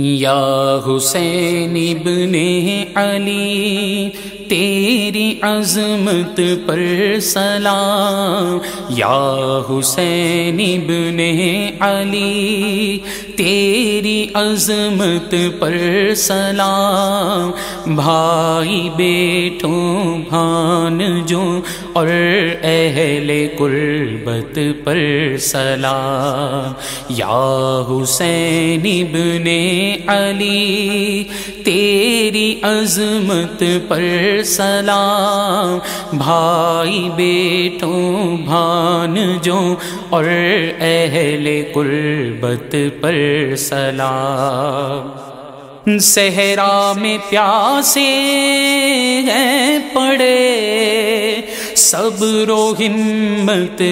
یا حسین ابن علی، تیری عظمت پر سلام۔ یا حسین ابن علی، تیری عظمت پر سلام۔ بھائی بیٹھوں بھان جو اور اہل قربت پر سلام۔ یا حسین ابن علی، تیری عظمت پر سلام۔ بھائی بیٹوں، بھانجوں اور اہل قربت پر سلام۔ صحرا میں پیاسے ہیں پڑے، صبر و ہمت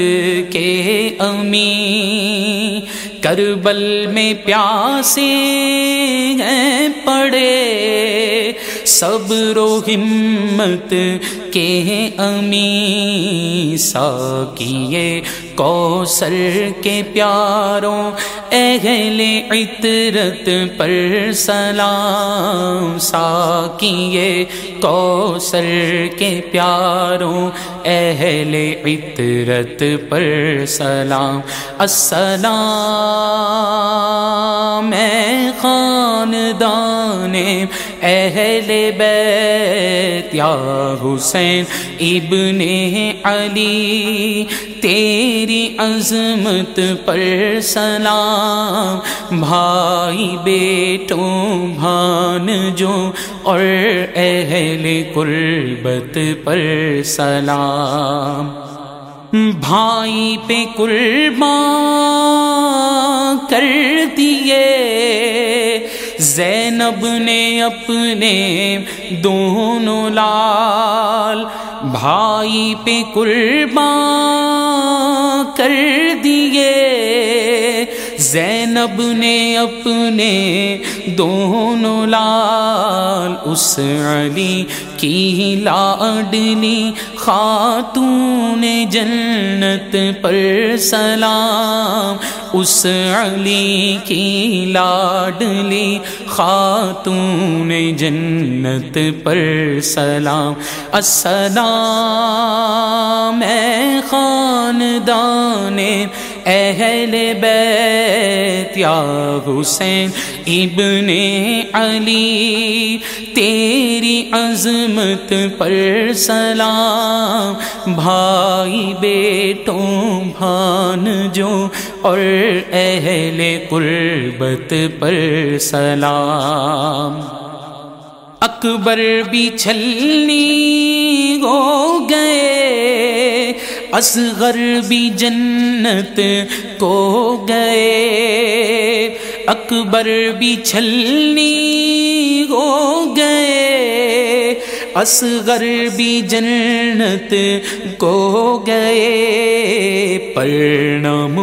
کے امی کربل میں پیاسے ہیں پڑے صبر و ہمت کے امی ساکیے کوسر کے پیاروں، اہل عطرت پر سلام ساکیے کوسر کے پیاروں، اہل عطرت پر سلام۔ السلام میں خاندان اہل بیت، یا حسین ابن علی، تیری عظمت پر سلام، بھائی بیٹوں بھان جو اور اہل قربت پر سلام۔ بھائی پہ قربان کر دیے۔ زینب نے اپنے دونوں لال بھائی پہ قربان کر دیے۔ زینب نے اپنے دونوں لال اس علی کی لاڈلی خاتون جنت پر سلام اس علی کی لاڈلی خاتون جنت پر سلام۔ السلام اے خاندان اہل بیت یا حسین ابن علی، تیری عظمت پر سلام، بھائی بیٹوں بھان جو اور اہل قربت پر سلام۔ اکبر بھی چھلنی ہو گئے اصغر بھی جنت کو گئے، اکبر بھی چھلنی ہو گئے، اصغر بھی جنت کو گئے۔ پرنم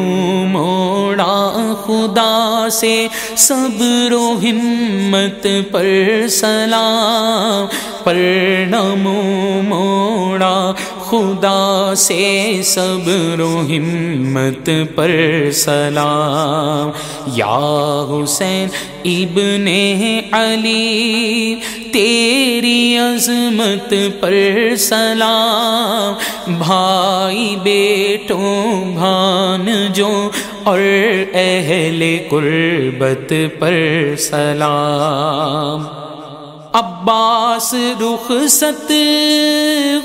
موڑا خدا سے صبر و ہمت پر سلام۔ پرنم موڑا خدا سے صبر و ہمت پر سلام۔ یا حسین ابن علی، تیری عظمت پر سلام۔ بھائی بیٹوں، بھان جو اور اہل قربت پر سلام۔ عباس رخصت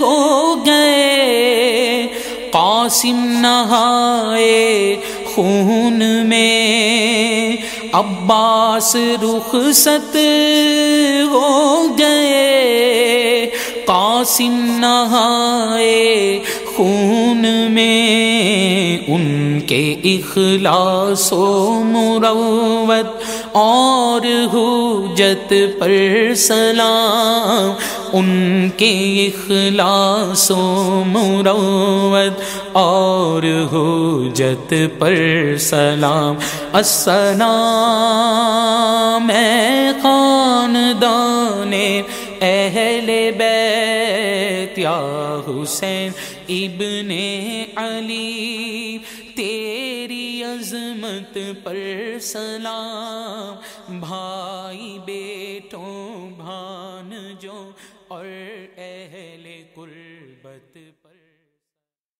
ہو گئے۔ قاسم نہائے خون میں۔ عباس رخصت ہو گئے۔ قاسم نہائے خون میں۔ ان کے اخلاص و مروت اور ہو حجت پر سلام، ان کے اخلاص و مروت اور حجت پر سلام۔ السلام میں خاندان، اہل بیت یا حسین ابن علی تیری عظمت پر سلام۔ بھائی بیٹوں بھان جو اور اہل کل